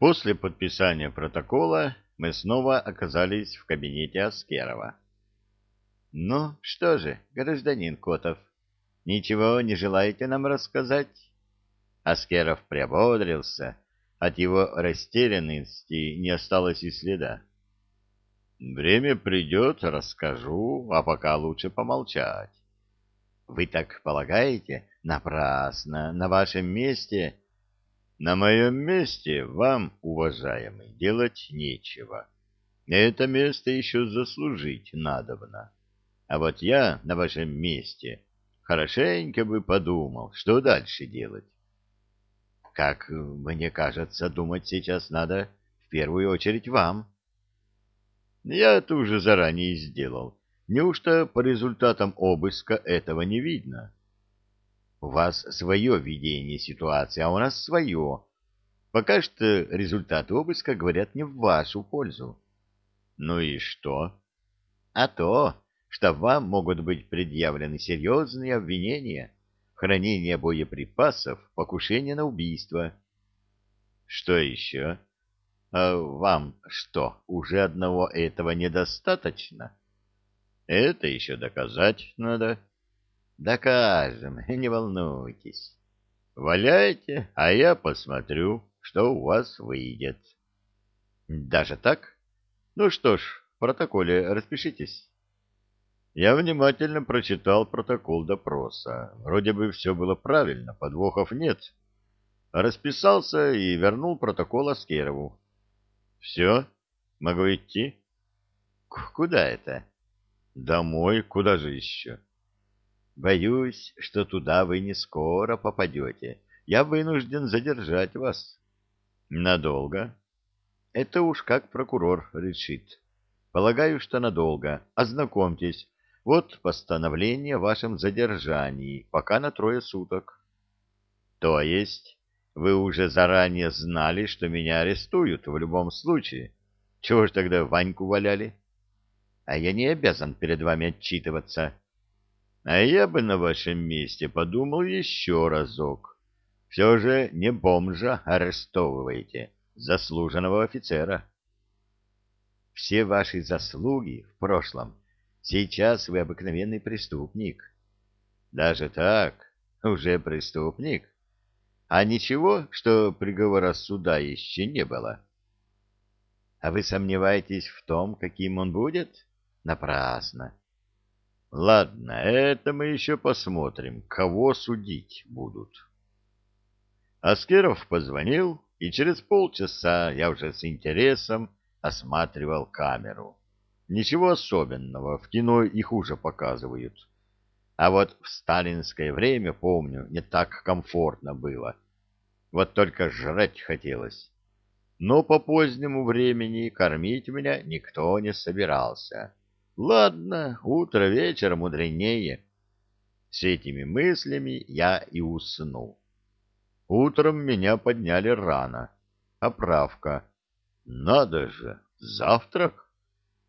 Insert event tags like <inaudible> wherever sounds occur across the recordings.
После подписания протокола мы снова оказались в кабинете Аскерова. «Ну, что же, гражданин Котов, ничего не желаете нам рассказать?» Аскеров приободрился, от его растерянности не осталось и следа. «Время придет, расскажу, а пока лучше помолчать». «Вы так полагаете? Напрасно. На вашем месте на моем месте вам, уважаемый, делать нечего. Это место еще заслужить надобно. А вот я на вашем месте хорошенько бы подумал, что дальше делать. Как мне кажется, думать сейчас надо в первую очередь вам. Я это уже заранее сделал. Неужто по результатам обыска этого не видно? У вас свое видение ситуации, а у нас свое. Пока что результаты обыска говорят не в вашу пользу. Ну и что? А то, что вам могут быть предъявлены серьезные обвинения. Хранение боеприпасов, покушение на убийство. Что еще? А вам что, уже одного этого недостаточно? Это еще доказать надо. Докажем, <laughs> не волнуйтесь. Валяйте, а я посмотрю, что у вас выйдет. Даже так? Ну что ж, в протоколе распишитесь. Я внимательно прочитал протокол допроса. Вроде бы все было правильно, подвохов нет. Расписался и вернул протокол Аскерову. Все, могу идти? Куда это? Домой, куда же еще? Боюсь, что туда вы не скоро попадете. Я вынужден задержать вас. Надолго? Это уж как прокурор решит. Полагаю, что надолго. Ознакомьтесь. Вот постановление о вашем задержании, пока на трое суток. То есть вы уже заранее знали, что меня арестуют в любом случае? Чего ж тогда Ваньку валяли? А я не обязан перед вами отчитываться. А я бы на вашем месте подумал еще разок. Все же не бомжа арестовываете, заслуженного офицера. Все ваши заслуги в прошлом. Сейчас вы обыкновенный преступник. Даже так, уже преступник. А ничего, что приговора суда еще не было. А вы сомневаетесь в том, каким он будет? Напрасно. Ладно, это мы еще посмотрим, кого судить будут. Аскеров позвонил, и через полчаса я уже с интересом осматривал камеру. Ничего особенного, в кино их уже показывают. А вот в сталинское время, помню, не так комфортно было. Вот только жрать хотелось. Но по позднему времени кормить меня никто не собирался. Ладно, утро вечера мудренее. С этими мыслями я и уснул. Утром меня подняли рано. Оправка. Надо же, завтрак.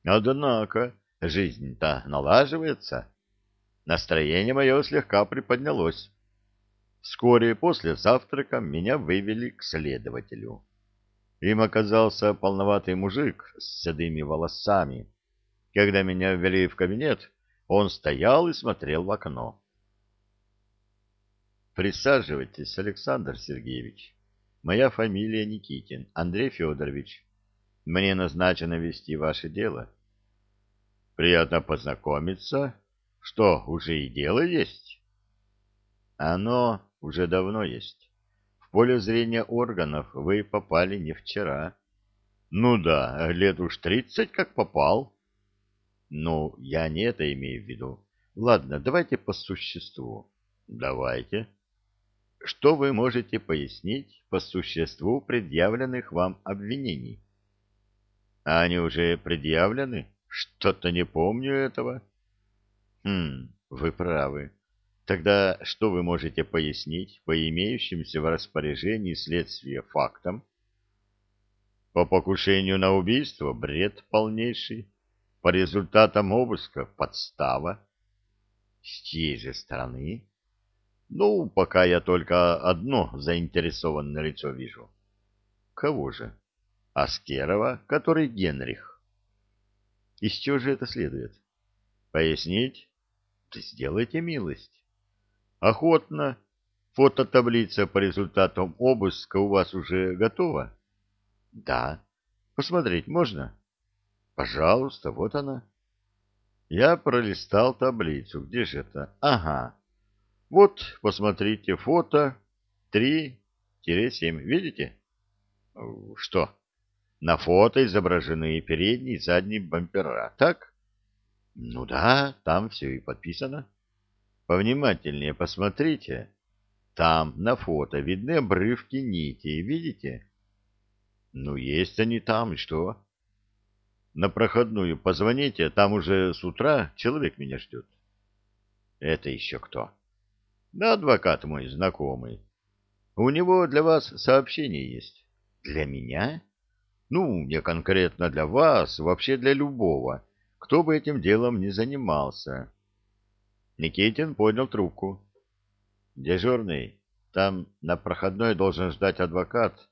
Однако, жизнь-то налаживается. Настроение мое слегка приподнялось. Вскоре после завтрака меня вывели к следователю. Им оказался полноватый мужик с седыми волосами когда меня ввели в кабинет, он стоял и смотрел в окно. Присаживайтесь, Александр Сергеевич. Моя фамилия Никитин, Андрей Федорович. Мне назначено вести ваше дело. Приятно познакомиться. Что, уже и дело есть? Оно уже давно есть. В поле зрения органов вы попали не вчера. Ну да, лет уж тридцать как попал. Ну, я не это имею в виду. Ладно, давайте по существу. Давайте. Что вы можете пояснить по существу предъявленных вам обвинений? А они уже предъявлены? Что-то не помню этого. Хм, вы правы. Тогда что вы можете пояснить по имеющимся в распоряжении следствия фактам? По покушению на убийство бред полнейший. По результатам обыска подстава. С чьей же стороны? Ну, пока я только одно заинтересованное лицо вижу. Кого же? Аскерова, который Генрих. Из чего же это следует? Пояснить? Да сделайте милость. Охотно. Фототаблица по результатам обыска у вас уже готова? Да. Посмотреть можно? Пожалуйста, вот она. Я пролистал таблицу. Где же это? Ага. Вот, посмотрите, фото 3-7. Видите? Что? На фото изображены передний и задний бампера, так? Ну да, там все и подписано. Повнимательнее посмотрите. Там на фото видны обрывки нити, видите? Ну, есть они там, и что? На проходную позвоните, там уже с утра человек меня ждет. Это еще кто? Да адвокат мой знакомый. У него для вас сообщение есть. Для меня? Ну, не конкретно для вас, вообще для любого, кто бы этим делом не занимался. Никитин поднял трубку. Дежурный, там на проходной должен ждать адвокат.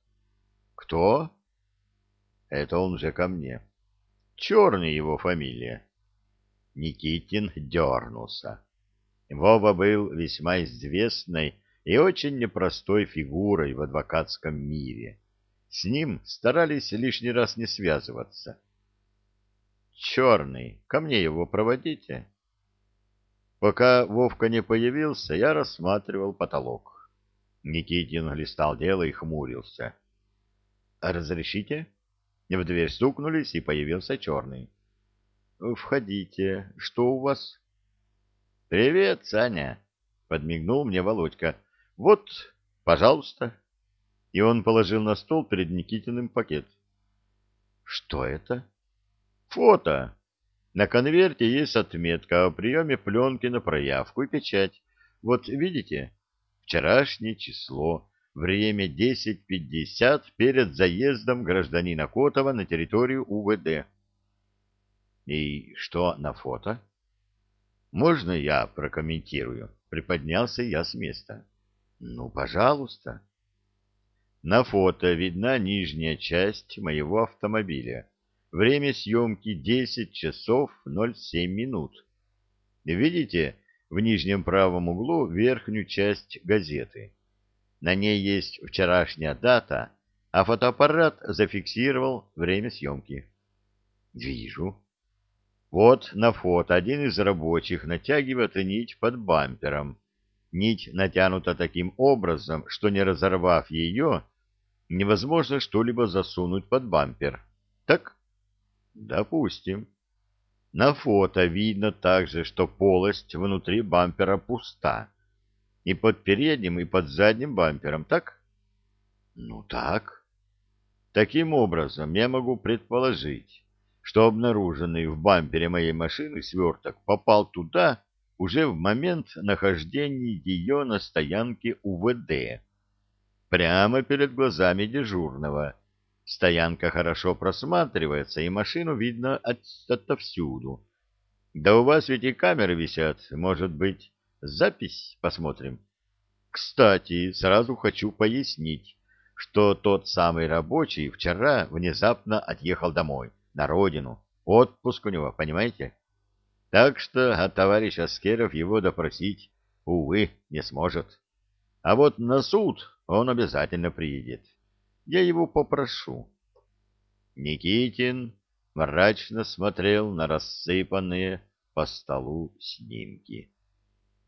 Кто? Это он же ко мне. Черный его фамилия. Никитин дернулся. Вова был весьма известной и очень непростой фигурой в адвокатском мире. С ним старались лишний раз не связываться. «Черный, ко мне его проводите». Пока Вовка не появился, я рассматривал потолок. Никитин листал дело и хмурился. «Разрешите?» В дверь стукнулись, и появился черный. «Входите. Что у вас?» «Привет, Саня!» — подмигнул мне Володька. «Вот, пожалуйста». И он положил на стол перед Никитиным пакет. «Что это?» «Фото. На конверте есть отметка о приеме пленки на проявку и печать. Вот видите? Вчерашнее число время 10.50 перед заездом гражданина Котова на территорию УВД. И что на фото? Можно я прокомментирую? Приподнялся я с места. Ну, пожалуйста. На фото видна нижняя часть моего автомобиля. Время съемки 10 часов 07 минут. Видите в нижнем правом углу верхнюю часть газеты? На ней есть вчерашняя дата, а фотоаппарат зафиксировал время съемки. Вижу. Вот на фото один из рабочих натягивает нить под бампером. Нить натянута таким образом, что не разорвав ее, невозможно что-либо засунуть под бампер. Так? Допустим. На фото видно также, что полость внутри бампера пуста и под передним, и под задним бампером, так? Ну, так. Таким образом, я могу предположить, что обнаруженный в бампере моей машины сверток попал туда уже в момент нахождения ее на стоянке УВД. Прямо перед глазами дежурного. Стоянка хорошо просматривается, и машину видно от, отовсюду. Да у вас ведь и камеры висят, может быть, Запись посмотрим. Кстати, сразу хочу пояснить, что тот самый рабочий вчера внезапно отъехал домой, на родину. Отпуск у него, понимаете? Так что от товарища Аскеров его допросить, увы, не сможет. А вот на суд он обязательно приедет. Я его попрошу. Никитин мрачно смотрел на рассыпанные по столу снимки.